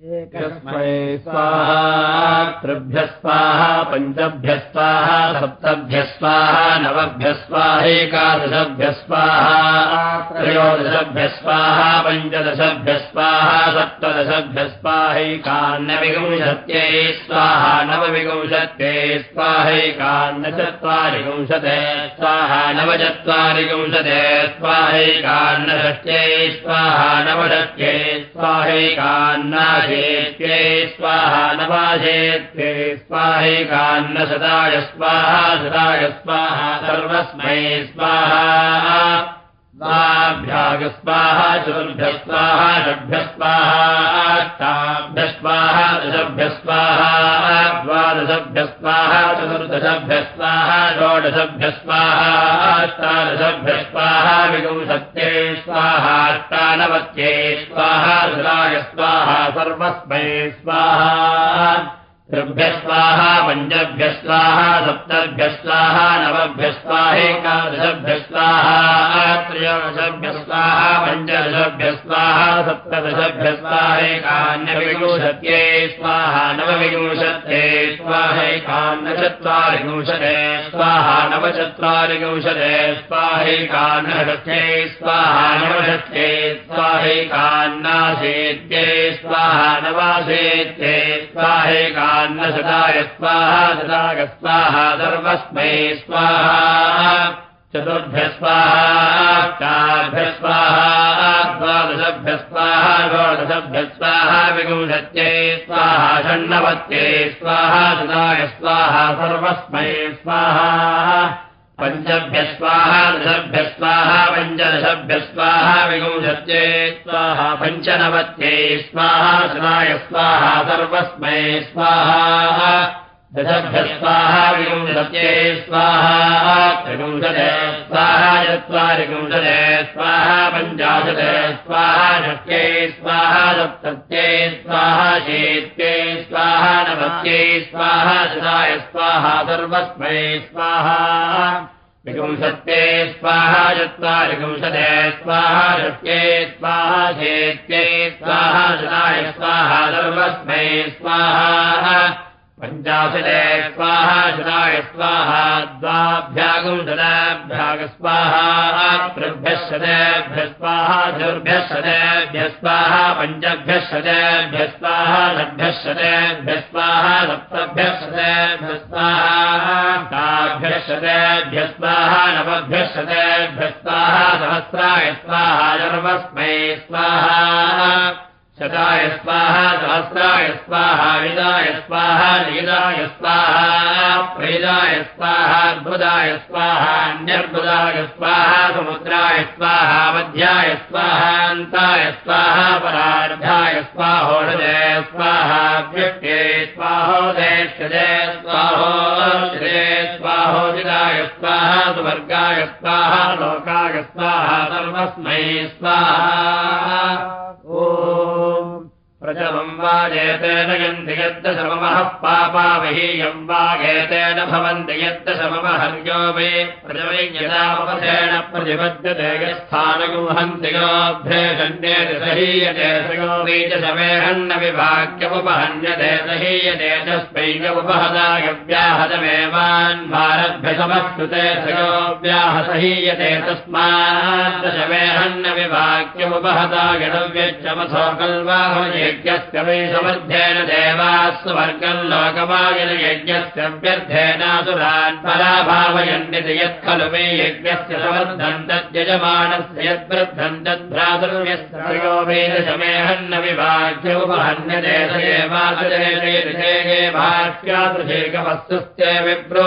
एकस्मै स्वाहा त्रिभ्यस्वाहा पञ्चभ्यस्वाहा सप्तभ्यस्वाहा नवभ्यस्वाहैकादशभ्यस्वाहा त्रयोदशभ्यस्वाहा पञ्चदशभ्यस्वाहा सप्तदशभ्यस्वाहैकान्नविगुंशत्यै स्वाहा नवविगुंशत्यै स्वाहैकान्नचत्वारिगुंशते स्वाहा नवचत्वारिगुंशते स्वाहैकान्नषष्ट्यै स्वाहा नवषष्ट्यै स्वाहैकान्नाश ेत्ये स्वाहा नवाशेत्ये स्वाहैकान्नशताय स्वाहा शताय स्वाहा सर्वस्मै स्वाहा स्वाभ्यागस्वाहा चतुर्भ्यस्वाहा षड्भ्यस्वाहाभ्यस्वाहा दशभ्यस्वाहा द्वादशभ्यस्वाहा चतुर्दशभ्यस्वाहा षोडशभ्यस्वाहा अष्टादशभ्यस्वाहा विगुंसत्ये स्वाहाष्टानवत्ये स्वाहा स्वाहा सर्वस्मै स्वाहा त्रिभ्यस्वाहा पञ्चभ्यस्वाहा सप्तभ्यस्वाहा नवभ्यस्वाहेकादशभ्यस्वाहा त्रयोदशभ्यस्वाहा पञ्चदशभ्यस्वाहा सप्तदशभ्यस्वाहेकान्यविंशत्यै स्वाहा नवविंशत्यै स्वाहैकान्नचत्वारिविंशते स्वाहा नवचत्वारिविंशते स्वाहैकान्नषष्ठ्यै स्वाहा नवषष्ठ्यै स्वाहैकान्नाशेत्यै स्वाहा नवाशेत्यै स्वाहैका न्नशताय स्वाहा शताय स्वाहा सर्वस्मै स्वाहा चतुर्भ्यस्वाहाभ्यस्वाहा द्वादशभ्यस्वाहा षोडशभ्यस्वाहा विगुंशत्यै स्वाहा षण्णवत्यै स्वाहा शताय स्वाहा सर्वस्मै स्वाहा पञ्चभ्यस्वाहा दशभ्यस्वाहा पञ्चदशभ्यस्वाहा विगुंशत्यै स्वाहा पञ्चनवत्यै स्वाहा शताय स्वाहा सर्वस्मै स्वाहा दशभ्यस्वाहा विगुंशत्यै स्वाहा त्रिगुंशते स्वाहा चत्वारिगुंशते स्वाहा पञ्चाशते स्वाहा, षष्ट्यै स्वाहा सप्तत्यै स्वाहा शेत्यै स्वाहा नवत्यै स्वाहा शताय स्वाहा, सर्वस्मै स्वाहा। विगुंशत्ये स्वाहा चत्वारिगुंशते स्वाहा, षष्ट्ये स्वाहा शेत्यै स्वाहा शताय स्वाहा, सर्वस्मै स्वाहा। पञ्चाशते स्वाहा शताय स्वाहा द्वाभ्यागुंशताभ्यागस्वाहा त्रिभ्यः शतेभ्यः स्वाहा चतुर्भ्यः शतेभ्यः स्वाहा पञ्चभ्यः शतेभ्यः स्वाहा स्वाहा शताय स्वाहा सहस्राय स्वाहा विदाय स्वाहा लीलाय स्वाहा प्रेदाय स्वाहा अद्भुताय स्वाहा अन्यर्बुदाय स्वाहा समुद्राय स्वाहा मध्याय स्वाहान्ताय स्वाहा परार्धाय स्वाहोदय स्वाहा व्यक्ते स्वाहोदयक्षदे स्वाहोदे स्वाहोदिताय स्वाहा सुवर्गाय स्वाहा लोकाय स्वाहा सर्वस्मै स्वाहा ओ प्रथमम् वाजेतेन एतेन यन्ति यद्दशममः पापा वहीयम् वा एतेन भवन्ति यद्दशममहर्यो मे। प्रथमैयदामपथेन प्रतिबध्यते यस्थानगुहन्ति गोभ्रेषण्ये दहीयते सगोवी समेहन्न विभाग्यमुपहन्यते दहीयते तस्मैङ्गमुपहदागव्याहतमेवान्भारभ्यसमस्तुते सगोव्याहसहीयते तस्माद्दशमेहन्न विभाग्यमुपहदागणव्यच्चमथो कल्वाहये यज्ञस्य वै समर्थेन वर्गम् लोकमायन यज्ञस्य व्यर्थेनासुरान् पराभावयन्निति यत् खलु मे यज्ञस्य समर्थम् तद्यजमानस्य यद्वृद्धम् तद्भ्रातृव्यस्त्रयो वेदशमेहन्न विभाग्योपहन्यते स एवासुरे भाष्यादृशेकवस्तुस्ते विप्रो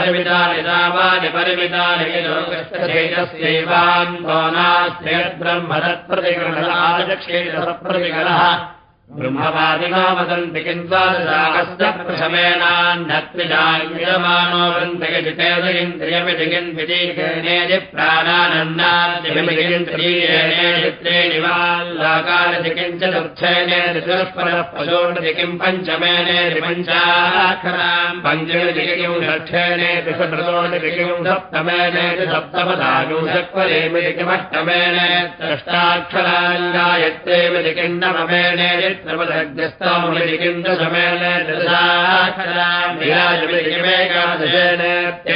परिमितानि रामानि परिमितानि ब्रह्म तत्प्रतिगणः ब्रह्मवादिना वदन्ति प्राणानन्नादिमिगिन्द्रियेणेत्रेणि वाल्लाकालति किञ्चिदर्थेनेतिरः पशोणति किम् पञ्चमेनेति पञ्चाक्षराम् पञ्चमिति किम् षष्ठेनेति षट्रोणिति किम् सप्तमेनेति सप्तपदागुंशक्वरेमिति किमष्टमेने षष्टाक्षरान् गायत्रेमिति किम् नवमेनेति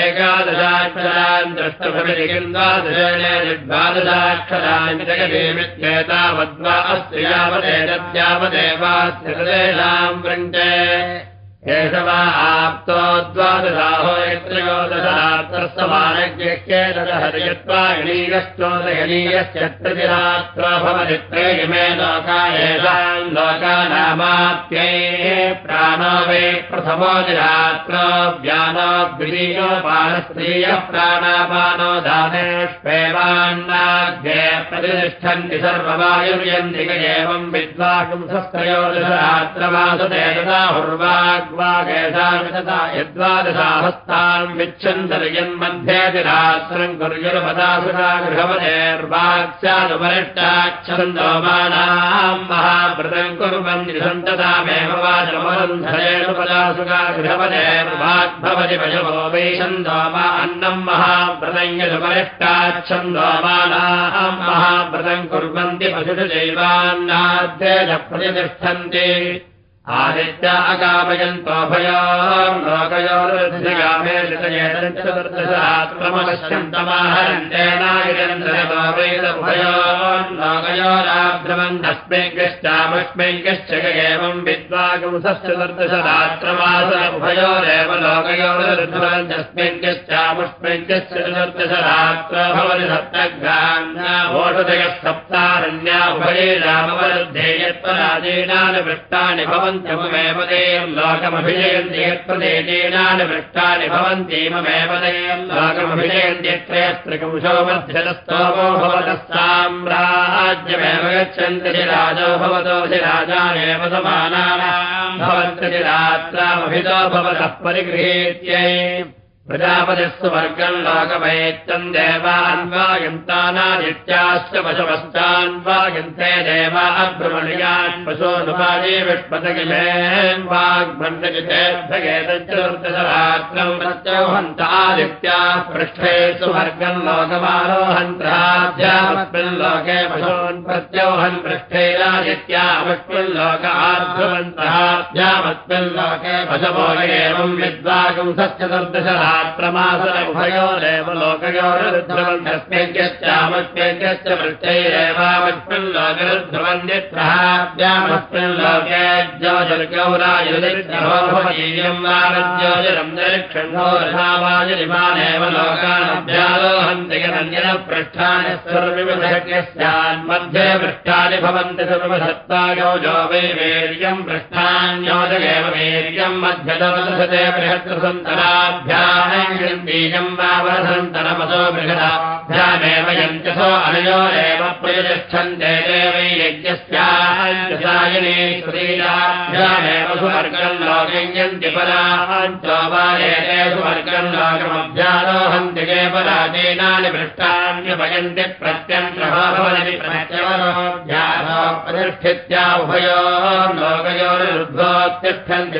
एकादशाक्षरान् द्रष्टभमितिकिम् द्वादशेन द्वादशाक्षरान् जगदेमित्येतावद्वा अस्ति यावदेतद्यावदेवास्तिरेषाम् वृङ्गे एष वा आप्तो द्वादशाहो यत्रयोदशात्तस्तमानज्ञश्चेदहरियत्वायणीयश्चोदयनीयश्चत्रिरात्रो भवति त्रयिमे लोका येषाम् लोकानामाप्यै प्राणो वै प्रथमो निरात्रो व्यानो द्वितीयोपानस्त्रीयः प्राणापानो दानेष्वेवान्नाध्ये प्रतिष्ठन्ति सर्ववायुर्यन्तिक एवम् विद्वांसत्रयोदशरात्रमासुते तदा हुर्वाग् यद्वादशाहस्ताम् विच्छन्दर्यन्मध्येतिरात्रम् कुर्युर्पदासुरा गृहवदेर्वाक्स्यानुपरिष्टाच्छन्दोमानाम् महाव्रतम् कुर्वन्ति सन्ततामेव वाचमवन्धरेणुपदासुगा गृहवदेर्वाग्भवति पशवो वै छन्दोमा अन्नम् महाव्रतम् यदुपरिष्टाच्छन्दोमानाम् महाव्रतम् कुर्वन्ति पशुषु जैवान्नाद्येन प्रतिष्ठन्ति आदित्या लोकयोराभ्रमन्दस्मैकश्चामस्मैकश्च एवम् विद्वागुंसश्चतुर्दशरात्रमासोभयोरेव लोकयोर्ध्वन्दस्मैकश्चामुष्मैकश्च चतुर्दशरात्र भवति सप्तग्राम्याभोषदयः सप्तारण्या उभये रामवरुद्धे यत्परादीनानि वृत्तानि भवन्ति देयम् लोकमभिजयन्ति यत्प्रदेशेनानि वृष्टानि भवन्ति ममेव देयम् लोकमभिजयन्त्यत्रयस्त्रिकंशो मध्यतस्तोमो भवतः साम्राज्यमेव गच्छन्ति राजो भवतो राजानेव समानानाम् भवन्ति भवतः परिगृहेत्यै प्रजापतिस्तु वर्गम् लोकमैत्यम् देवान्वायन्तानादित्याश्च पशवश्चान्वायन्ते देवा पशोनुपाये विष्पतगिमेन् वाग्भण्डजितेभ्यगेतचतुर्दशरात्रम् प्रत्यौहन्तादित्याः पृष्ठे सुवर्गम् लोकमारोहन्त्राभ्यामस्मिन् लोके पशून् प्रत्यौहन् पृष्ठेनादित्यामस्मिन् लोक आर्ध्वन्तःभ्यामस्मिन् लोके पशवो एवम् विद्वागुंसश्चतुर्दशरा त्रमासुरभयोरेव लोकयोरुध्रुवन्यस्मैक्यश्चामस्मैक्यश्च वृत्तैरेवामस्मिन् लोकरुध्रुवन्यत्राभ्यामस्मिन् लोके ज्योतिर्गौरायुर्भवतीयम् वारज्योतिरम् निरीक्षण्णो रथावायुरिमानेव लोकानभ्यालोहन्ति यदन्यन पृष्ठानि भवन्ति सर्वसत्तायो जो वै वीर्यम् पृष्ठान्योजगेव वीर्यम् मध्यदवदशते बृहत्सन्तराभ्याम् बीजम् वावसन्तरमसो बृहदाभ्यामेव यन्त्यसो अनयोरेव प्रतिष्ठन्ते देवै श्रीराभ्यामेव सुवर्गम् लोकयन्ति पराञ्चोपायते सुवर्गम् लोकमभ्यारोहन्ति के पराजेनानि पृष्ठान्यपयन्ति प्रतिष्ठित्या उभयो लोकयोरुद्भोत्तिष्ठन्ति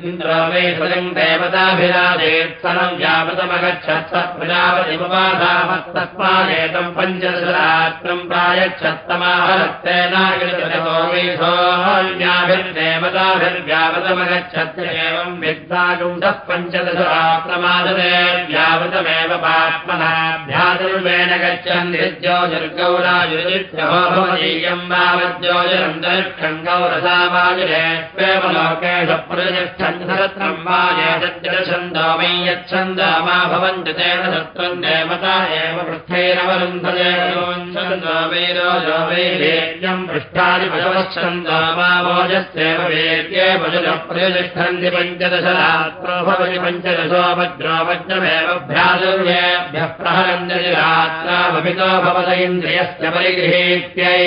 इन्द्रो मे स्वयम् देवताभिराजेत्सनम् यावतमगच्छत्स प्रजापतिमुपाधामस्तस्मादेतम् पञ्चदशरात्रम् प्रायच्छत्तमाहरत्तेनागिरितो वै सोऽन्याभिर्देवताभिर्व्यावतमगच्छत् एवम् विद्वागुंसः पञ्चदशरात्रमादते व्यावृतमेव पात्मनाभ्यादुर्वेण गच्छन् ज्योतिर्गौरायुरित्यहोभवदीयम् वावज्योतिरन्तरिक्षम् गौरसावायुरेष्वेव लोकेषु वायेतच्छन्दो वै यच्छन्दो मा भवन्ति तेन शत्रुम् देवता एव पृष्ठैरवरुन्धते वैरोजो वैवेद्यम् पृष्ठानि पशवच्छन्दो मा भोजस्येव वेद्ये पशुल प्रतिष्ठन्ति पञ्चदशरात्रो भवति पञ्चदशो वज्रो वज्रमेव भ्रातुर्येभ्यः प्रहरन्ति रात्रावभितो भवत इन्द्रियस्य परिगृहीत्यै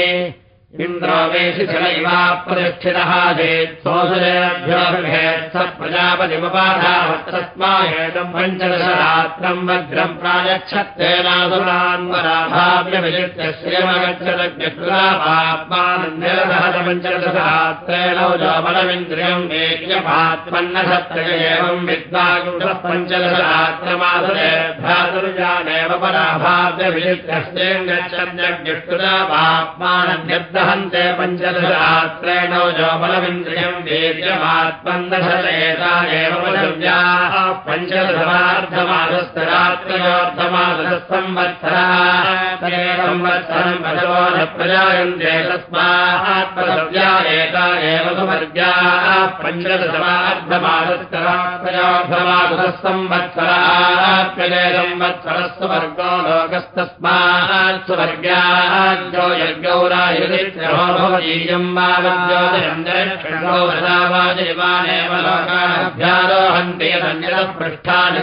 इन्द्रो वेशिथिल इवाप्रतिष्ठितः चेत् सोऽसुरेभ्योऽभिभेत् स प्रजापतिमुपाधावत्तस्माहेतम् पञ्चदशरात्रम् वज्रम् प्रायच्छत्तेनासुरान्वराभाव्यभिजित्य श्रियमगच्छदभ्यसुरापात्मानन्देरसहतपञ्चदशरात्रेणौजोबलमिन्द्रियम् पराभाव्यविलित्य श्रियम् गच्छद्यग्निष्टुरापात्मानन्यद्ध हन्ते पञ्चदशरात्रेण जोबलमिन्द्रियम् वेद्यमात्मन्दशेता एव पदव्याः पञ्चदशमार्धमासस्तरात्रयोर्धमासः संवत्सराः संवत्सरम् पशवो न प्रजायन्ते तस्मात्मदव्या एता एव सुवर्ग्याः पञ्चदशमार्धमासस्तरात्रयोर्धमासः संवत्सराः संवत्सरः सुवर्गो लोकस्तस्मात् सुवर्ग्याः यज्ञौरायुरित्यहोभवदीयम् वावज्योतिरन्तरिक्षणोवदावाजयमानेव लोकाभ्यारोहन्ति यदन्यतः पृष्ठानि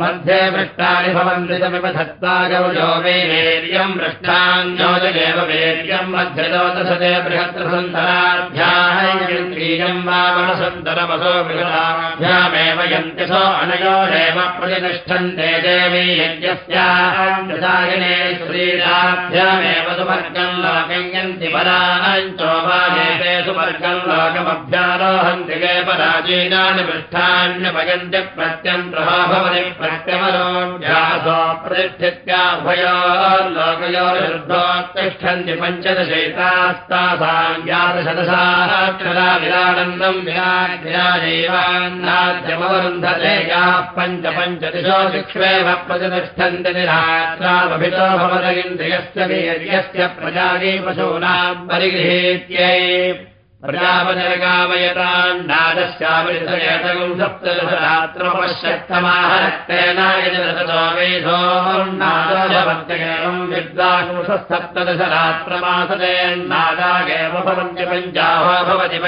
मध्ये पृष्ठानि भवन्ति तमिव धत्तागवजो वैर्यम् पृष्ठान्योजयेव वेर्यम् मध्यलोतसते बृहत्रसन्तराभ्याहयन्द्रियम् वावणसन्तरमसो बृहदाभ्यामेव यन्त्यसो अनयोरेव प्रतिष्ठन्ते देवी यज्ञस्यायने श्रीराभ्यामेव सुवर्गम् लोकयन्ति पराञ्चोपादेते सुवर्गम् लोकमभ्यारोहन्ति गे पराजीनानि पृष्ठान्यपयन्ति प्रत्यन्त्रहा भवति प्रत्यमरोऽभ्यासो प्रतिष्ठित्याभयो लोकयोर्धोत्तिष्ठन्ति पञ्चदशैतास्तासाम् ज्ञातशतसाक्षरा विरानन्दम् विराज्यैवान्नाद्यमवरुन्धते याः पञ्च पञ्चदिशो शिक्ष्वेव प्रतिष्ठन्ति निरात्रामभितो भवत इन्द्रियस्य वीर्यस्य पशूनाम् परिगृहीत्यै प्रजापतिर्गामयतान्नादस्यामृतयतगुम् सप्तदशरात्रमपश्यत्तमाह रक्तेनायजरसतो वेधोन्नादोजवर्तयम् विद्वांसप्तदशरात्रमासदेन्नादागेव भवन्ति पञ्चाहो भवति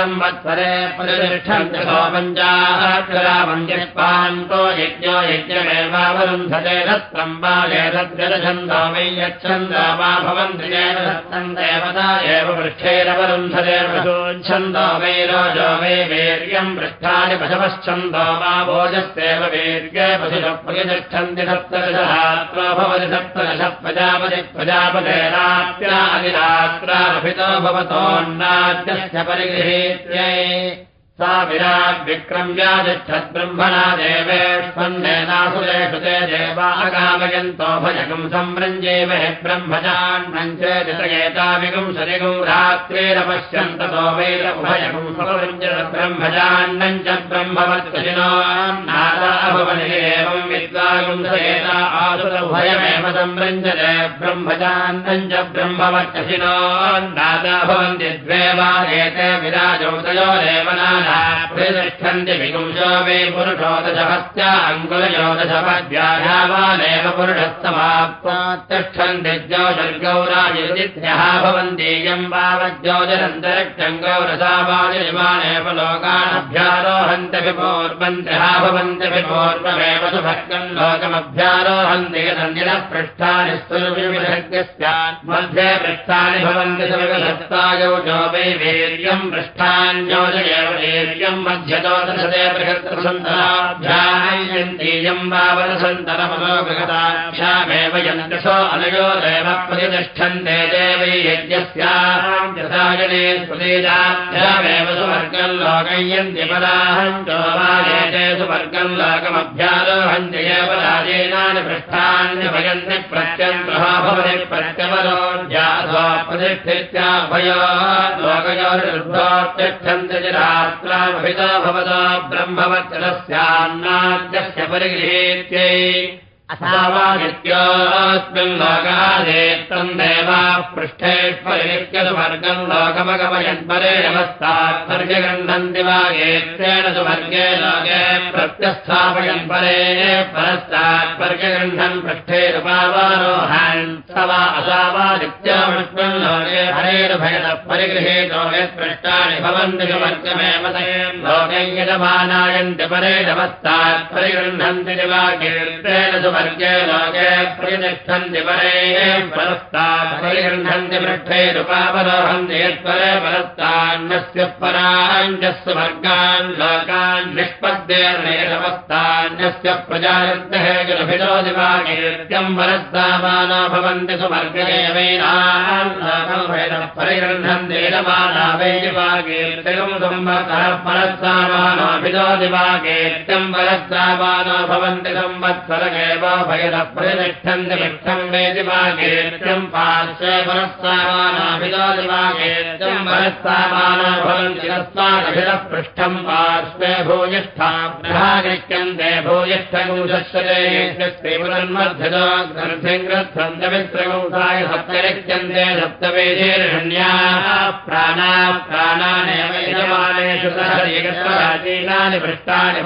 संवत्सरे प्रतिष्ठन्ति सो पञ्चाक्षरामन्यपान्तो यज्ञो यज्ञमेवावरुन्धते दत्तम् वा एतद्गदछन्दो वै यच्छन्दो वा भवन्ति येन दत्तम् एव पृष्ठेरवरुन्धते पशूच्छन्दो वै वीर्यम् पृष्ठानि पशवश्छन्दो वा भोजस्तेव वीर्ये पशुषप्रतिष्ठन्ति सप्तदशरात्रो भवति सप्तदश प्रजापति प्रजापतेरात्रा अधिरात्राभितो भवतोन्नाद्यस्य परिगृहीत्यै सा विराग्विक्रम्यादिच्छद्ब्रह्मणा देवेष्वन्नेनासुरेषु ते देवा अगामयन्तो भजगम् सम्रञ्जेव हि ब्रह्मजान्नम् चेदितयेताविगुम् सरिगुम् रात्रेरपश्यन्ततो वेद उभयगुम् समृञ्जत च सयेता आसुर उभयमेव सम्रञ्जते ब्रह्मजान्नम् च नादा भवन्ति द्वे वा एते विराजोदयोरेव नाना प्रतिष्ठन्ति विगुंशो वे पुरुषो दशहस्त्या अङ्कुलयोदशपद्व्यायावानेव पुरुषस्तमाप्तिष्ठन्ति ज्योतिर्गौरायुदित्यः भवन्तीयम् वावज्योतिरन्तरिक्षम् गौरसावानिमानेव लोकानभ्यारोहन्त्यपि पूर्वन्त्यः भवन्त्यपि पूर्वमेव सुभक्तम् लोकमभ्यारोहन्ति पृष्ठानि पृष्ठानि भवन्ति वै वीर्यम् पृष्ठान्योजयेव वीर्यम् मध्यतोदशते बृहत्सन्तराभ्यायन्तीयम् वावनसन्तरमनो बृहदाभ्यामेव यन्तसो अनयोरेव प्रतिष्ठन्ते देवै यज्ञस्याम् यथायने स्मृतीजाभ्यामेव सुवर्गम् लोकयन्ति पदाहम् चोवाये एते सुवर्गम् लोकमभ्यारोहन्ति एव राजेनानि पृष्ठान्यभयन्ति प्रत्यन्तः रात्रामभितो भवतो ब्रह्मवत्सरस्यान्नाद्यस्य परिगृहीत्यै असावादित्योऽस्मिन् लोकादेत्तम् देवाः पृष्ठेष्वरित्यसुवर्गम् लोकमगमयन्परे नमस्तात् पर्यगृह्णन्ति वागेत्रेण सुवर्गे लोके प्रत्यस्थापयन् परे परस्तात् पर्यगृह्णन् पृष्ठेरुपावारोहान् स वा असावादित्योऽस्मिन् लोके हरेरुभयतः परिगृहीतो यत्पृष्टानि भवन्ति सुवर्गमेव लोके यजमानायन्ति परे नमस्तात् परिगृह्णन्ति वागेत्रेण सुवर्ग वर्गे लोके प्रतिष्ठन्ति परे परस्तात् परिगृह्णन्ति पृष्ठैरुपावरोहन्ति यत्परे परस्तान्यस्य पराञ्जस्य वर्गान् लोकान् निष्पद्येर्णेरवस्तान्यस्य प्रजायन्तः गृभितो दिवाकीर्त्यम् परस्तामानो भवन्ति सुवर्गेवैनान् परिगृह्णन्ति यजमाना वै दिवाकीर्त्यम् संवत्सरः परस्तामानोभितो दिवाकीर्त्यम् परस्तामानो भवन्ति संवत्सरगेव भयदः प्रतिष्ठन्ति पृष्ठम् वेति वागेत्यम् पार्श्वे भवन्ति पार्श्वे भूयिष्ठाभ्यागृह्यन्ते भूयिष्ठगुंशश्चते पुनर्मध्यतो ग्रन्थिङ्ग्रन्थवित्रगुंसाय सप्तरिह्यन्ते सप्तवेदेर्षण्याः प्राणा प्राणानेव पृष्ठानि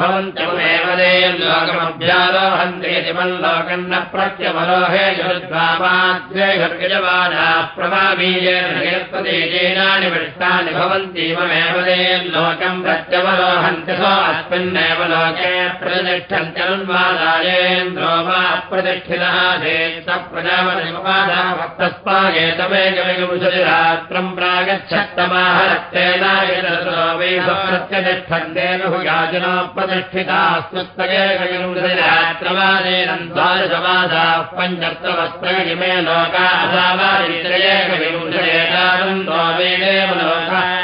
लोकमभ्यारोहन्ते लोकन्न प्रत्यवरोहे युद्धामाद्रे गर्गजवानाः प्रमाबीजेनानि पृष्ठानि भवन्तीममेव देयम् लोकम् प्रत्यवरोहन्ति सो अस्मिन्नेव लोके प्रतिष्ठन्त्यनुन्वादायेन्द्रो वा प्रतिष्ठितः चेत् प्रजापतिमुपादास्तस्मागेतमेकविंशतिरात्रम् प्रागच्छत्तमाह रक्तेनायप्रत्यतिष्ठन्तेन भुयाजिनो पञ्चत्रवस्त्रगिमे लोकासावादित्रयेकविंशतेतारम् द्वावेदेव लोकास्तेष्वेव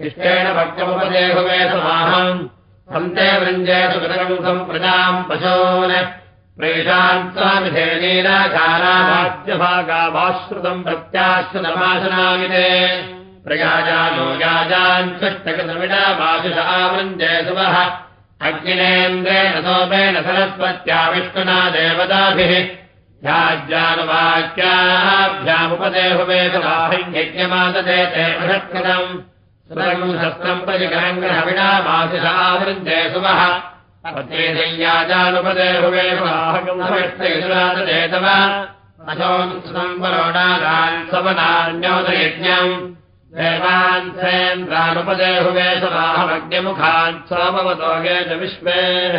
इष्टेन भक्तमुपदेहुवे समाहम्। सन्ते वृञ्जेषु कृतकम् सम्प्रजाम् पशून्। प्रेषान् स्वामिधेनीराकारावाद्यभागाभाश्रुतम् प्रत्याश्रुतमाशनामिते प्रयाजानो याजान् सृष्टकृतमिडामाशुष आवृञ्जे सुवः। अग्निनेन्द्रेण सोमेन सरस्वत्या विष्णुना देवताभिः ध्याज्यानुवाक्याभ्यामुपदेहुवेदवाहिज्ञमाददे ते बृहत्कृतम् शस्त्रम् परिकरङ्ग्रहविडामाशुष आवृञ्जे सुवः ेहुवेवाहगुंसविष्टयजुरादेतव अशोंसम् परोडागान् सवनान्योदयज्ञम् देवान् सेन्द्रानुपदेहुवे समाहमग्निमुखान् सोमवतोगे च विश्वेः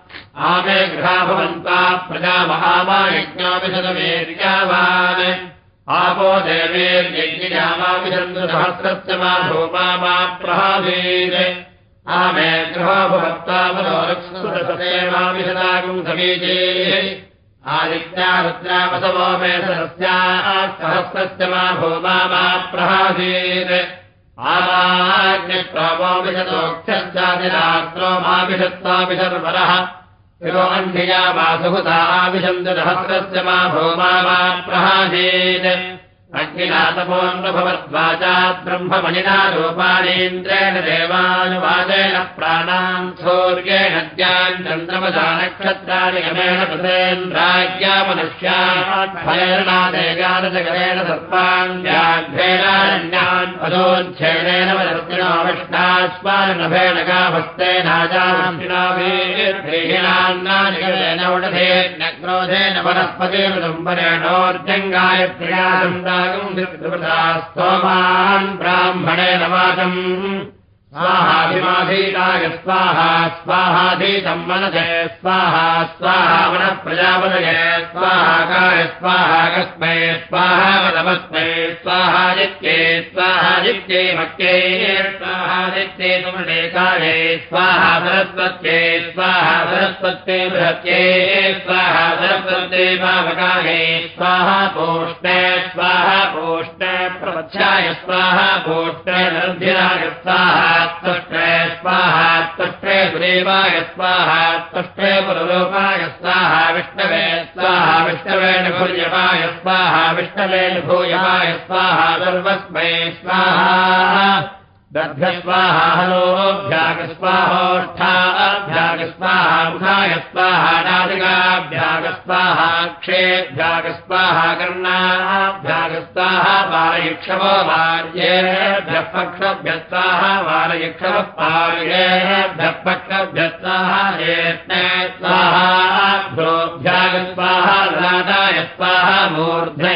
आमे गृहा भवन्ता प्रजा महामायज्ञापिशतमेर्यावान् आपो सहस्रस्य मा भूमा मा प्रहाधीन् आमे आदित्या रुद्रावसवो मे सरस्याः सहस्रस्य मा भूमा मा प्रहासीत् आवाग्निप्रवोविशतोक्षस्यादिरात्रो माविशत्वाभिशर्वरः अन्धिया मा सुहृता आविशन्तु सहस्रस्य मा भूमा मा प्रहासीत् अग्निनाथपोऽन्वभवद्वाचात् ब्रह्ममणिना रूपाणीन्द्रेण देवानुवादेन प्राणान् सूर्येण द्यान् चन्द्रमसा नक्षत्राणि गमेण कृतेन्द्राज्ञा व्याघ्रेणारण्यान् पदोच्छेदेन वदर्तिनो विष्णास्मानभेण गाभस्तेनाजान्नाभिहीनान्नानिगरेण उडधेन वनस्पतिरुदम्बरेणोर्जङ्गाय प्रियादन्दा स्तोमान् ब्राह्मणेन वाचम् स्वाहा स्वाहाधीतम् मनसे, स्वाहा स्वाहा मनः प्रजापदये स्वाहाकाय स्वाहा कस्मै, स्वाहा वदमस्मै स्वाहादित्ये स्वाहा स्वाहा सरस्वत्ये बृहत्ये, स्वाहा स्वाहा स्वाहा पोष्णे स्वाहा स्वाहा तुष्टे स्वाहा तुष्टे सुदेवाय स्वाहा तुष्टे पुरुरूपाय स्वाहा विष्णवे स्वाहा विष्णवेन भूयमाय स्वाहा विष्णवेन भूयमाय स्वाहा सर्वस्मै स्वाहा दभ्यस्वाहा हलोभ्यागस्वाहोष्ठाभ्यागस्वाहा मुखाय स्वाहा नादिकाभ्यागस्वाहा क्षेभ्यागस्वाहा कर्णाभ्यागस्वाहा बालयक्षवो वार्येभ्यः पक्षभ्यस्वाहा बालयक्षवः पार्येभ्यः पक्षभ्यस्वाहा येष्णे स्वाहाभ्योभ्यागस्वाहा ललाटाय स्वाहा मूर्ध्ने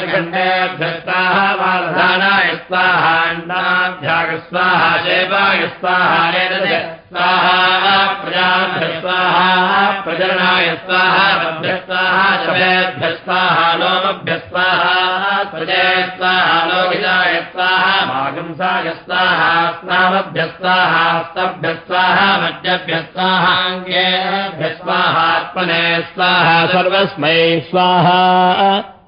जखण्डेभ्यस्वाहा वारधानाय स्वाहाण्डाभ्यागस्वाहा देवाय स्वाहा स्वाहा प्रजाभ्यस्वाहा प्रजननाय स्वाहा रभ्यस्वाहा शवेभ्यस्वाहा लोमभ्यस्वाहा प्रजय स्वाहा लोहिताय स्वाहा मागंसाय स्वाहा स्नामभ्यस्वाहा स्तभ्यस्वाहा मज्जभ्यस्वाहाङ्गेभ्यस्वाहात्मने स्वाहा सर्वस्मै स्वाहा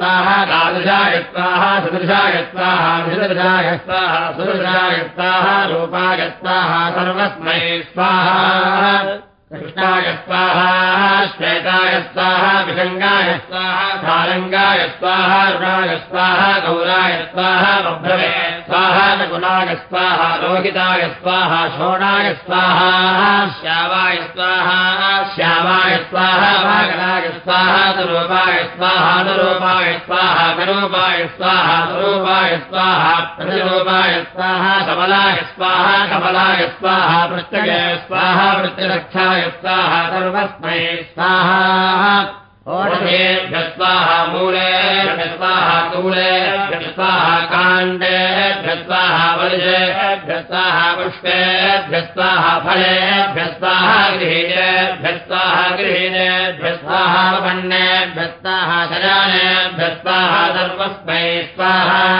स्वाहा विसदृशाय स्वाहा सुदृशाय स्वाहा रूपाय स्वाहा सर्वस्मै स्वाहा कृष्णाय स्वाहा श्वेताय स्वाहा विषङ्गाय स्वाहा सारङ्गाय स्वाहा रुणाय स्वाहा गौराय स्वाहा बभ्रवे स्वाहा नकुलाय स्वाहा लोहिताय स्वाहा शोणाय स्वाहा श्यावाय स्वाहा श्यामाय स्वाहा वागणाय स्वाहा दुरूपाय स्वाहा अनुरूपाय स्वाहा विरूपाय स्वाहा स्वरूपाय स्वाहा प्रतिरूपाय स्वाहा कमलाय स्वाहा कमलाय स्वाहा पृष्ठगे स्वाहा वृत्तिरक्षाय युक्ताः सर्वस्मै स्वाहा ओषधेभ्य स्वाहा मूलेभ्य स्वाहा तूलेभ्य स्वाहा काण्डेभ्य स्वाहा वलजेभ्य स्वाहा पुष्पेभ्य स्वाहा फलेभ्य स्वाहा गृहीतेभ्य स्वाहा गृहीतेभ्य स्वाहा वन्नेभ्य स्वाहा शयानेभ्य स्वाहा सर्वस्मै स्वाहा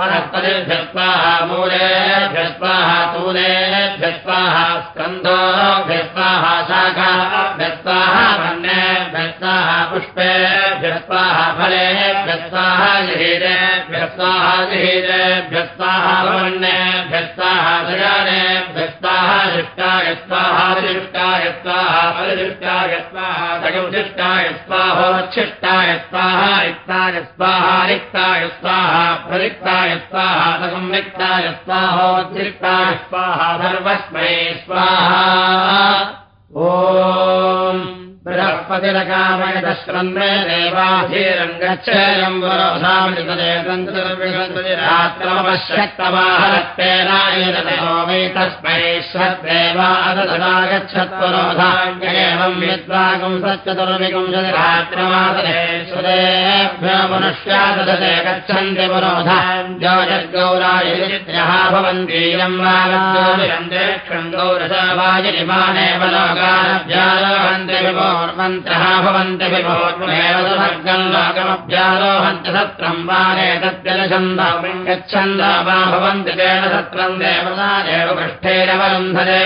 वनस्पतिभ्य स्वाहा मूलेभ्य स्वाहा तूलेभ्य स्वाहा स्कन्धोभ्य स्वाहा शाखाभ्य स्वाहा वन्येभ्य स्वाहा पुष्पेभ्य स्वाहा फलेभ्य स्वाहा गृहीरेभ्य स्वाहा गृहीरेभ्य स्वाहा वर्णेभ्य स्वाहा सगानेभ्य स्वाहा दृष्टाय स्वाहा दृष्टाय स्वाहा परिदृष्टाय स्वाहा स्वाहा रिक्ताय स्वाहा रिक्ताय स्वाहा स्वाहा सगंरिक्ताय स्वाहोद्रिक्ताय स्वाहा सर्वस्मै स्वाहा ॐ बृहस्पतिरकामयदश्रन्मे देवाधीरङ्गच्छेयम् वरोधामितदेवन्तरविषन्तरात्रमपश्यक्तवाहरत्तेनायततो वै तस्मै श्रद्देवाददागच्छत्वरोधाङ्गेवम् विद्वागुं सच्चतुर्विगुंशतिरात्रमासदेश्वरेभ्यो मनुष्याददते गच्छन्ति पुरोधाम् ज्योतिर्गौरायः भवन्तीयम् वागम् गौरसवायिमानेव लोकानभ्यारोहन्ति विभो सत्रम् वारे तद्गलछन्द गच्छन्द वा भवन्ति तेन सत्रम् देवतादेव पृष्ठेन वरुन्धरे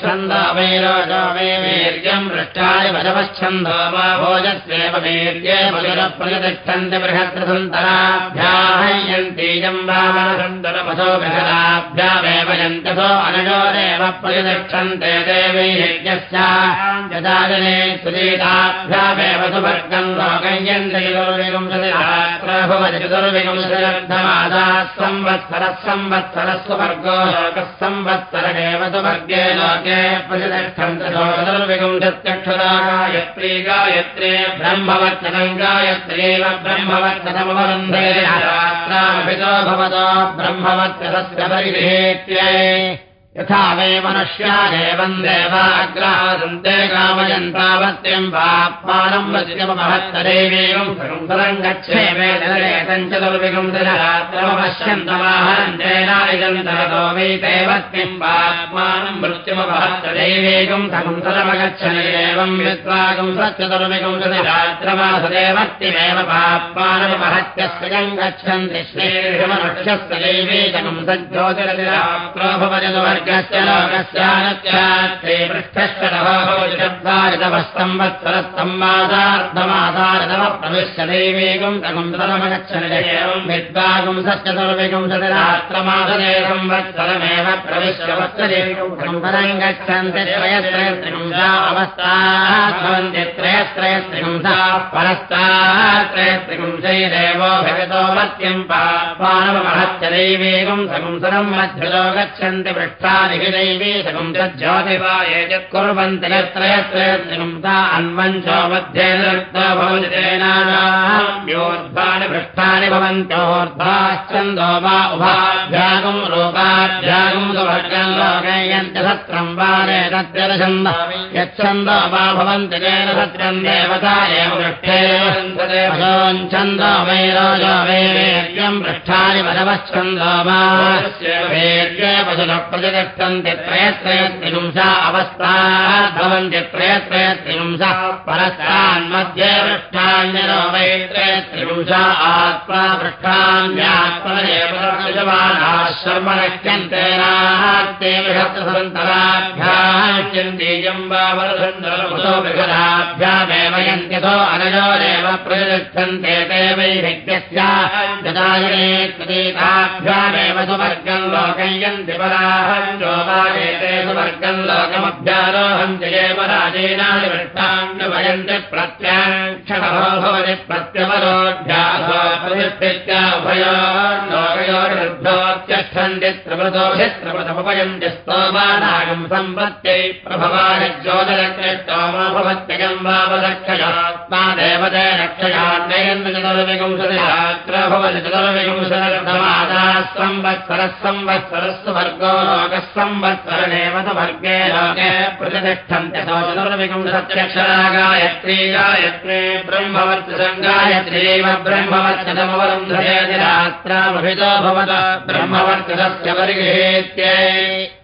छन्द वै रोजो वै वीर्यम् पृष्ठाय वजवच्छन्द वा भोजस्वेव वीर्ये मधुरप्रतिष्ठन्ति बृहत्प्रसन्तराभ्याहयन्तीयम् वामनसन्दरपथो बृहदाभ्यामेव यन्तसो अनयोरेव प्रतिष्ठन्ते देवी यज्ञस्य यदा जने सुदीताभ्यामेव सुवर्गम् लोकय्यन्तर्विगुंसतिरात्रभवति चतुर्विगुंसतिर्धमादाः संवत्सरः संवत्सरः सुवर्गो लोकः लोके चतुर्विगुंसत्यक्षरा गायत्री गायत्रे ब्रह्मवत्सनम् गायत्र्यैव ब्रह्मवत्सनमवरुन्धे रात्रामभितो भवतो ब्रह्मवत्सरस्य परिगृहेत्यै यथा वै मनुष्या देवम् देवाग्रासन्ते कामयन्तावत्यम् पाप्मानम् वज्रमहत्तदेवेवम् सकुन्दरम् गच्छे वेदरेतम् चतुर्विगम् दिनरात्रमपश्यन्तमाहरम् तेनायजन्तरतो वै देवत्यम् पाप्मानम् मृत्युमपहत्तदैवेकम् सकुन्दरमगच्छन एवम् विद्वागम् सच्चतुर्विगम् दिनरात्रमासदेवत्यमेव पाप्मानमपहत्यस्यम् गच्छन्ति श्रीमनुष्यस्य दैवेकम् प्रविश्य दैवेकम् तगुंसरमगच्छन् एवम् विद्वागुम् सत्यतुर्विगुम् सतिरात्रमासदे संवत्सरमेव प्रविश्य वत्सदेकम् संवरम् गच्छन्ति त्रयस्त्रयस्त्रिगुंसा अवस्थाः भवन्ति त्रयस्त्रयस्त्रिगुंसा परस्तात्रयस्त्रिगुंसैरेवो भगतो दैवेकम् सगुंसरम् मध्यलो गच्छन्ति पृष्ठानि हि दैवी सगुंसज्योतिवाये यत्कुर्वन्ति यत्रयत्रयस्त्रिगुंसा अन्वञ्चो मध्ये निरुक्तो भवति तेनायोर्ध्वानि पृष्ठानि भवन्त्योर्ध्वाश्चन्दो वा उभाभ्यागम् रूपाभ्यागम् सुवर्गम् लोकयन्ति सत्रम् वारे तद्यदछन्द यच्छन्दो वा भवन्ति तेन सत्रम् देवता एव पृष्ठेच्छन्दो वै रोजो वै वेद्यम् पृष्ठानि वदवच्छन्दो वा। वेद्ये पशुनः प्रतिष्ठन्ति त्रयत्रयत्रिपुंसा अवस्थाः भवन्ति त्रयत्रयत्रिपुंसा परस्तान्मध्ये पृष्ठान्यनो वै त्रयत्रिपुंसा आत्मा पृष्ठान्यात्मनेवानाः शर्मणक्यन्तेनास्ते बृहत्सन्तराभ्याश्चन्दीयम् वा वरसन्दरमुतो बृहदाभ्यामेव यन्त्यथो अनयोरेव प्रतिष्ठन्ते ते वै यज्ञस्य यदायने प्रतीताभ्यामेव सुवर्गम् लोकयन्ति पराहञ्चोपायेते सुवर्गम् लोकमभ्यारोहन्ति ये पराजेनानि वृष्टान्यभयन्ति प्रत्याक्षणो भवति प्रत्यवरोऽध्यासो प्रतिष्ठित्य उभयो लोकयोर्वृद्धोत्यष्ठन्ति त्रिवृतोभित्रवतमुपयन्ति स्तोमानागम् सम्पत्त्यै प्रभवाय ज्योतिरकृष्टोमो भवत्यगम् वापदक्षयात्मा देवते रक्षयान्नयन् चतुर्विगुंशतिरात्र भवति चतुर्विगुंशतिर्धमादाः संवत्सरः संवत्सरस्तु वर्गो लोकः संवत्सरमेव तु वर्गे लोके प्रतिष्ठन्ति सो चतुर्विगुंशत्यक्षरा गायत्री भवत ब्रह्मवर्तदस्य परिगृहेत्यै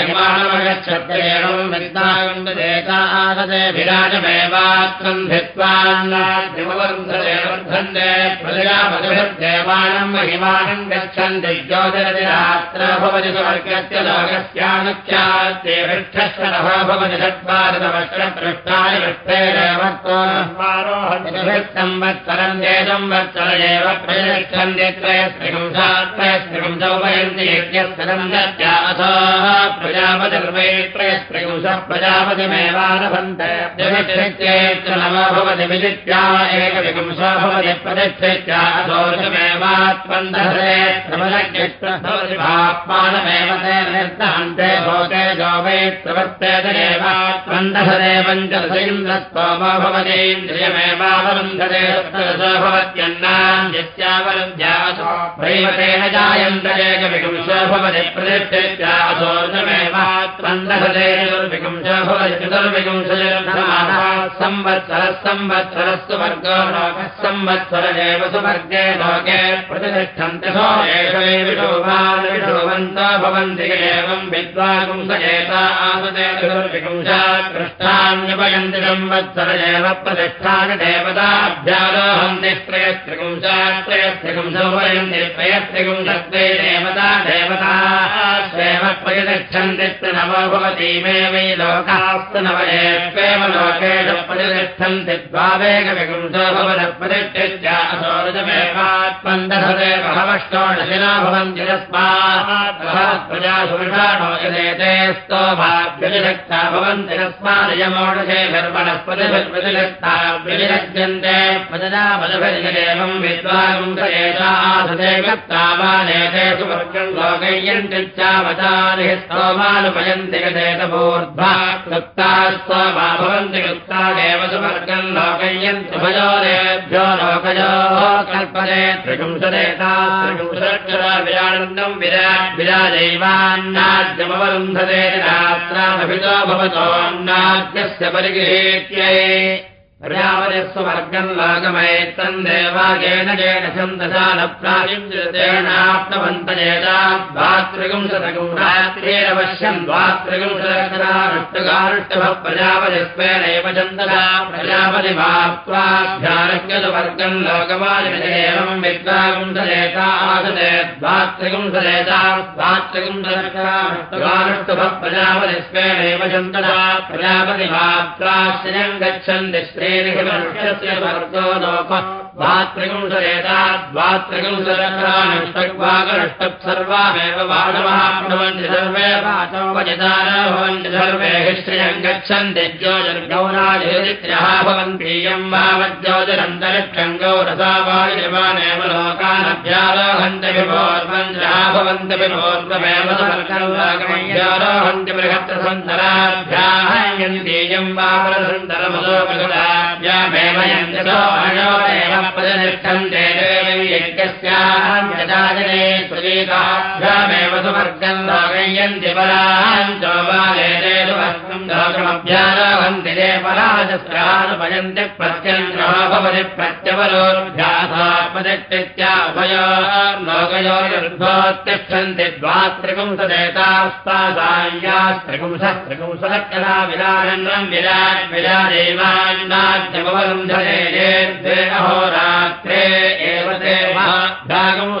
पशोन्तेनावतदेवानम् विराजमेवात्मम् धित्वान्नाद्यमवर्धते वर्धन्ते प्रजयापशुभिर्देवानम् महिमानम् गच्छन्ति ज्योतिरतिरात्र भवति स्वर्गस्य लोकस्यानुख्यात्ते वृक्षस्य नः भवति षट्वादशवर्षपृष्ठानि वृक्षैरेव संवत्सरम् ते संवत्सर एव प्रयच्छन्ति त्रयस्त्रिपुंसात्रयस्त्रिपुंसौपयन्ति यज्ञस्तरम् दत्या अथोः प्रजापतिमेवारभन्ते प्रतिष्ठित्येत्र नमो भवति विदित्या एकविपुंसो भवति प्रतिष्ठित्या अथोषमेवात्मन्दहरे त्रमलज्ञात्मानमेव ते निर्दहन्ते भूते जो वै प्रवर्तेतरेवात्मन्दहरे पञ्चदशेन्द्रत्वमो भवतीन्द्रियमेवावरुन्धते सप्तदशो भवत्यन्नाम् यस्यावरुन्ध्यासो। वैवतेन जायन्त एकविपुंसो भवति प्रतिष्ठित्या संवत्सरस्तु वर्गो संवत्सर एव सुवर्गे लोके प्रतिष्ठन्ति भवन्ति प्रतिष्ठानि देवताभ्यारोहन्ति त्रयस्त्रिपुंशात्रयस्त्रिपुंसोपयन्ति त्रयस्त्रिपुंशत्वे देवता देवताः स्वेव लोकास्तु नव एवेव लोकेषु प्रतिष्ठन्ति द्वावेकविपुंसो भवतः प्रतिष्ठित्या असौरजमेवात्मन्दधते बहवष्टोषिनो भवन्ति तस्मात् प्रजासु विषाणो यदेते स्तोभाभ्यतिशक्ता भवन्ति तस्मादयमोषेभिर्वनस्पतिभिर्प्रतिशक्ता व्यतिरज्यन्ते प्रजनापदभिर्यदेवम् विद्वांसयेतासते गत्तावानेतेषु वर्गम् लोकय्यन्तिच्चावचारिः स्तोमानुपयन्ति गतेतभूर्ध्वा कृत्ता स्तोमा भवन्ति सुवर्गम् लोकय्यन्ति भयोरेभ्यो लोकयोः त्रिपुंसदेता त्रिपुंसदक्षरा विरानन्दम् विराट् विराजैवान्नाद्यमवरुन्धते रात्रामभितो भवतोऽन्नाद्यस्य परिगृहेत्यै प्रजापतिस्व वर्गम् लोकमैत्तम् देवागेन चन्दसा प्रजापतिमाप्त्वाभ्यारक्यतु वर्गम् लोकमादिनम् विद्वागुंसजेता आसते द्वात्रिगुंसजेता द्वात्रिगुंशतकरानुष्टगानुष्टभः प्रजापतिस्वेनैव चन्दसा प्रजापतिमाप्त्वाश्रयम् गच्छन्ति श्रेणिमनुष्यस्य वर्गो लोक द्वात्रिगुंसरेता द्वात्रिगुंसरक्षानुष्टग्वागनुष्टः सर्वामेव वाढवः भवन्ति सर्वे वाचोपजितारा भवन्ति सर्वे श्रियम् गच्छन्ति ज्योतिर्गौराजयित्र्यः भवन्तीयम् वावज्योतिरन्तरिक्षम् गौरसा वायुजवानेव लोकानभ्यारोहन्ति विभोर्मन्द्रः भवन्ति विभोर्ममेव सर्गम् बृहत्सन्तराभ्याः यन्तीयम् वापरसन्तरमसो व्यामेव यन्त्यसोऽयोरेव प्रतिष्ठन्ते यज्ञस्याजने सुगीताभ्यामेव सुवर्गम् लोकयन्ति पराञ्चो बालेते सुवर्गम् लोकमभ्यारोहन्ति ते पराजस्रानुपयन्ति प्रत्यन्त्रो भवति प्रत्यवरोभ्यासात्मदित्याभयो लोकयोर्भोत्तिष्ठन्ति द्वात्रिपुंसदेतास्तासाय्यास्त्रिपुंसस्त्रिपुंसलक्षला विराजन्नम् विराट् विराजैवान्नाद्यमवरुन्धरे द्वे अहोरात्रे एव ते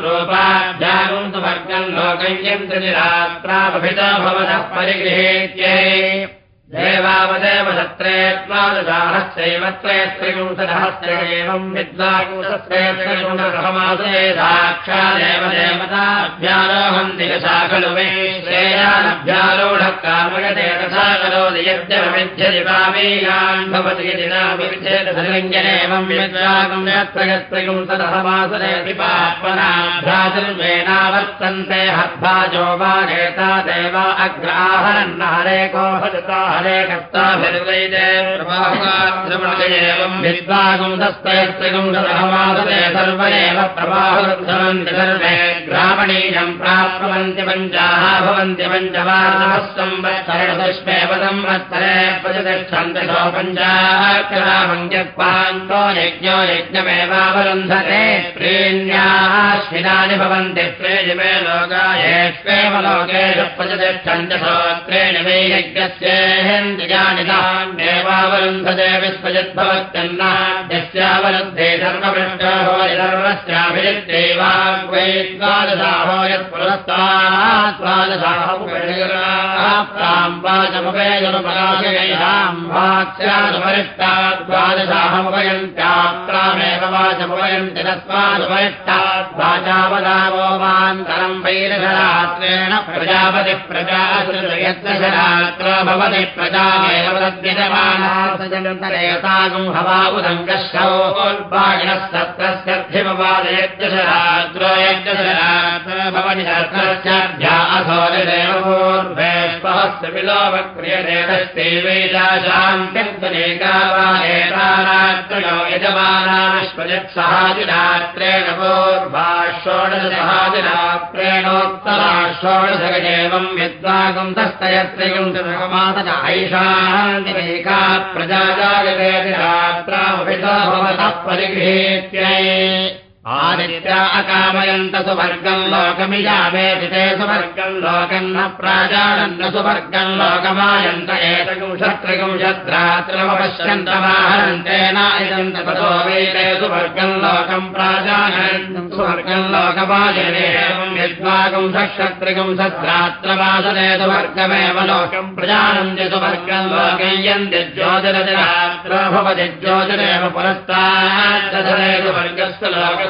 रूपाभ्यागम् सुवर्गम् लोकयन्त्रिरात्रापभितो भवतः परिगृहेत्यै। देवावदेव सत्रे द्वादशाहस्रैव त्रयस्त्रिपुंसहस्रे एवम् विद्वाकुंसत्रेत्रिपुंसहमासे साक्षादेव देवताभ्यारोहन्ति यथा खलु मे श्रेयानभ्यारोढः यदि नामिध्येतलिङ्गनेवम् विद्वाकुं यत्रयस्त्रिपुंसदहमासरेति पात्मनाभ्याचर्वेनावर्तन्ते हद्भाजो वा नेता देव अग्राहरन्न हरे प्रवाहकाद्रमणयेवम् विद्वागुंसस्तयस्त्रिगुंसदहमासते सर्व ग्रामणीयम् प्राप्नुवन्ति पञ्चाः भवन्ति पञ्चवार्णवः संवत्सरणदुष्मेव संवत्सरे पञ्चाक्षरामम् यत्पान्तो यज्ञो यज्ञमेवावरुन्धते त्रीण्याश्विनानि भवन्ति त्रीणिमे लोकायेष्वेव लोकेषु प्रतिष्ठन्ति सो त्रीणि मे यज्ञस्येन्द्रियाणि तान्येवावरुन्धते विस्मयद्भवत्यन्नः यस्यावरुद्धे सर्वपृष्ठो भवति सर्वस्याभिरुद्धेवाग्वै द्वादशाहो यत्पुरस्तात्वादशाहमुपयन्त्यात्रामेव वाचमुपयन्ति तस्मादुपरिष्टाद्वाचावदावो मान्तरम् वैरशरात्रेण प्रजापति प्रजाश्रयत्नशरात्र भवति प्रजामेव शान्तिर्गनेका वा एतारात्रयो यजमाना विश्वजत्सहादिरात्रेण पूर्वा षोडशसहादिरात्रेणोत्तरा षोडशगजेवम् विद्वागुम् तस्तयत्रिगुम् ऐशान्तिरेका प्रजा जागते रात्रामभितो भवतः परिगृहेत्यै आदित्या अकामयन्त सुवर्गम् लोकमिजामेति ते सुवर्गम् न प्राजानन्द सुवर्गम् लोकमायन्त एतगुंशत्रिगुंशत्रात्रमपश्यन्तमाहरन्तेन इदन्त ततो वैते सुवर्गम् लोकम् प्राजानन् सुवर्गम् लोकमायने एवम् यद्वागुंशत्रिगुंशत्रात्रवासने सुवर्गमेव लोकम् प्रजानन्ति सुवर्गम् लोकम् यन्ति ज्योतिरतिरात्र भवति ज्योतिरेव पुरस्ताद्धरे सुवर्गस्य लोकस्य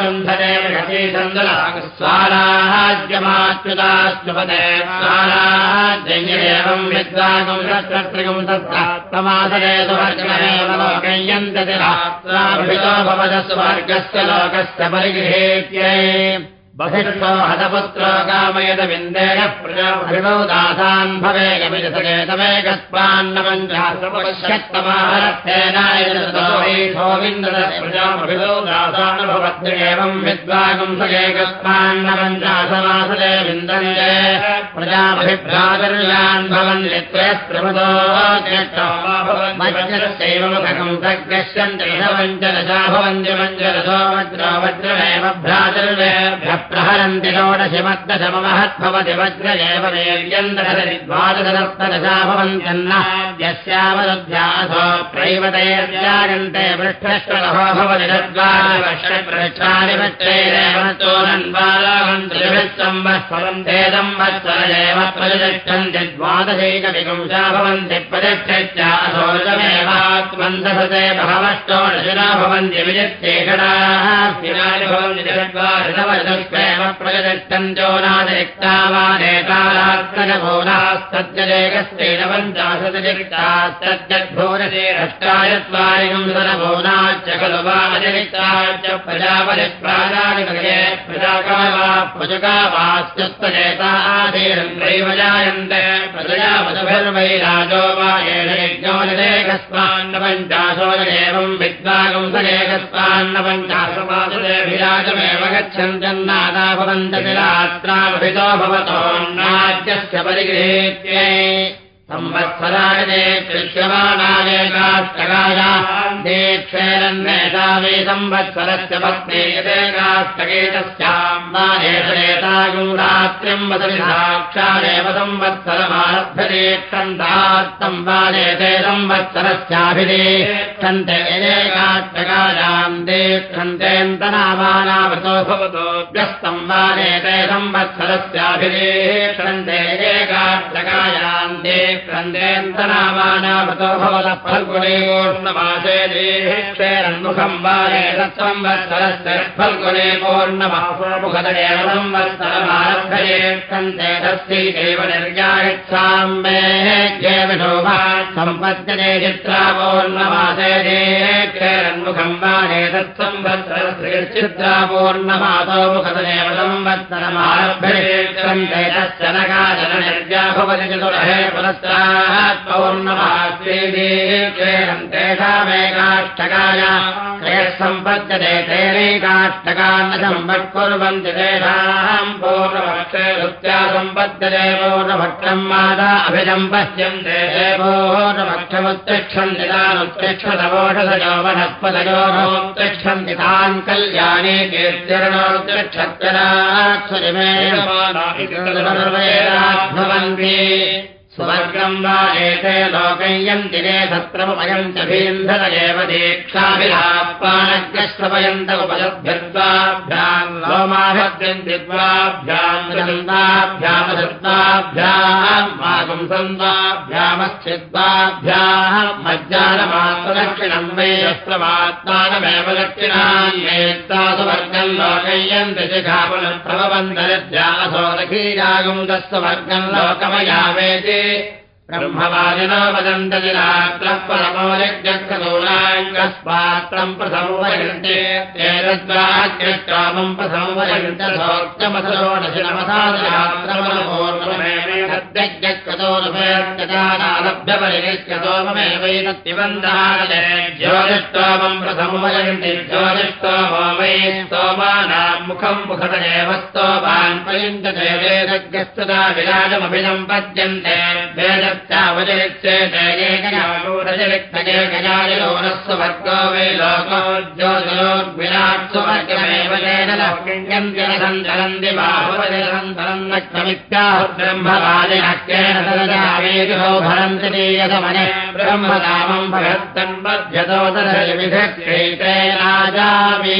बृहती स्वाराज्यमाच्युतास्तुपदे स्वाराज्यम् विद्वागम् सुवर्गमेव लोकय्यन्तति रात्राभितो भवद सुवर्गस्य लोकस्य परिगृहेत्यै हतपुत्रो कामयत विन्देन प्रजाभिणो दासान् भवेगमितसकेतमेकस्मान्नपञ्चासपश्यत्तमाहरत्तेनायतोविन्दप्रजाभिणो दासान् भवत्येवम् विद्वागुं सकेकस्मान्नपञ्चासमासरे विन्दन्ते प्रजाभिभ्रातर्यान् भवन्नित्रयस्त्रमतो मज्जरस्यैवमुखकं सज्ञश्यन्ति पञ्चदशा भवन्ति मञ्जरसो वज्रो वज्रमेव भ्रातर्वेभ्यः प्रहरन्ति पृष्ठश्वलहो भवति वृत्तैरेवन्तोरन्वालाहन्त्रिभिस्संवत्सरन्तेदं वत्सरजेव प्रतिष्ठन्ति द्वादशैकविपुंसा भवन्ति बहवष्टोडशिरा भवन्ति विजित्तेषणाः स्थिरानि भवन्ति जगद्वारितवदस्वेव प्रजगच्छन्त्योनादेकालात्मजभूनास्तद्यलेकस्तेन पञ्चाशतरिक्तास्तद्यद्भूरशेरष्टायत्वारिगुंसरभूनाच्च खलु वा अतिरिक्ताच्च प्रजापतिप्राजानि गृहे प्रजाका वा पजुका वास्त्युत्तजेता आधीरन्त्रैव जायन्ते प्रजया मधुभिर्वै राजो वा येन यज्ञो निदेकस्मान्न पञ्चाशो एवम् विद्वागुंसलेकस्मान्न पञ्चाशमासुरेभिराजमेव गच्छन्त्यन्नादा भवन्तति रात्रामभितो भवतोन्नाद्यस्य परिगृहेत्यै संवत्सराय दृश्यमाणाय काष्टकाय दीक्षेरन्नेतावे संवत्सरस्य पत्नी यदेकाष्टके तस्याम् मानेतायुम् रात्रिम् वदति साक्षादेव संवत्सरमारभ्यदीक्षन्तात्तम् वादेते संवत्सरस्याभिदीक्षन्ते यदेकाष्टकायाम् दीक्षन्तेऽन्तनामानावतो भवतो व्यस्तम् वादेते संवत्सरस्याभिदीक्षन्ते एकाष्टकायाम् दीक्ष तत्संवत्सरस्य फल्गुणे पूर्णमासोमुखदेव संवत्सरमारभ्ये क्रन्ते तस्यैकेव निर्यायित्साम् मे ज्ञेविशोभा सम्पद्यते चित्रा पूर्णमासे देहेक्षेरन्मुखम् वारे तत्संवत्सरस्य चित्रा पूर्णमासो मुखदेव संवत्सरमारभ्ये क्रन्ते तस्य नकाजन निर्या भवति चतुरहे पुनश्च तेषामेकाष्टकाय त्रयः सम्पद्यते तेनैकाष्टकान्न सम्पत्कुर्वन्ति तेषाम् पूर्णभक्षे नृत्या सम्पद्यते पूर्णभक्षम् माता अभिजम्पश्यन्ते पूर्णभक्षमुत्तिष्ठन्ति तानुत्तिष्ठतवोषधयो वनस्पतयोनोत्तिष्ठन्ति तान् कल्याणे कीर्तिरणोत्तिष्ठत्यराक्षरिमे भवन्ति सुवर्गम् वा एते लोकयन्ति ते सत्रमुपयम् च भीन्धर एव दीक्षाभिलापानग्रश्रवयन्त उपलभ्यत्वाभ्याम् लोमाभद्यन्ति द्वाभ्याम् दन्ताभ्यामधत्ताभ्याम् मागुम् सन्ताभ्यामश्चिद्वाभ्याम् मज्जानमात्मदक्षिणम् वै यस्त्रमात्मानमेव दक्षिणान्येत्ता सुवर्गम् लोकयन्ति शिखापुनप्रभवन्तरज्जासो रखीजागुम् तस्वर्गम् लोकमयावेति ब्रह्मवादिनो वदन्तदिरात्रः परमो यज्ञस्तूनाङ्गस्पात्रम् प्रसंवयन्ते। एतद्वाग्यष्टामम् प्रसंवयन्त प्रसंवयन्ति ज्योतिष्टोमो वै मुखम् मुखतदेव स्तोमान् प्रयुञ्जते वेदज्ञस्तदा विराजमभिसम्पद्यन्ते वेद ूरजरिक्तकेकजायलोनस्व वर्गो वै लोको ज्योतिरोर्विराट्सु वर्गमेव तेन लक्ष्यन्त्यनसन्तरन्ति बाहुवजसन्तरम् लक्ष्यमित्याह ब्रह्मवादिनक्येन सरजावेदिहो भरन्ति दीयसमने ब्रह्मकामम् भगत्तन्बध्यतो तदविधक्षैते राजामि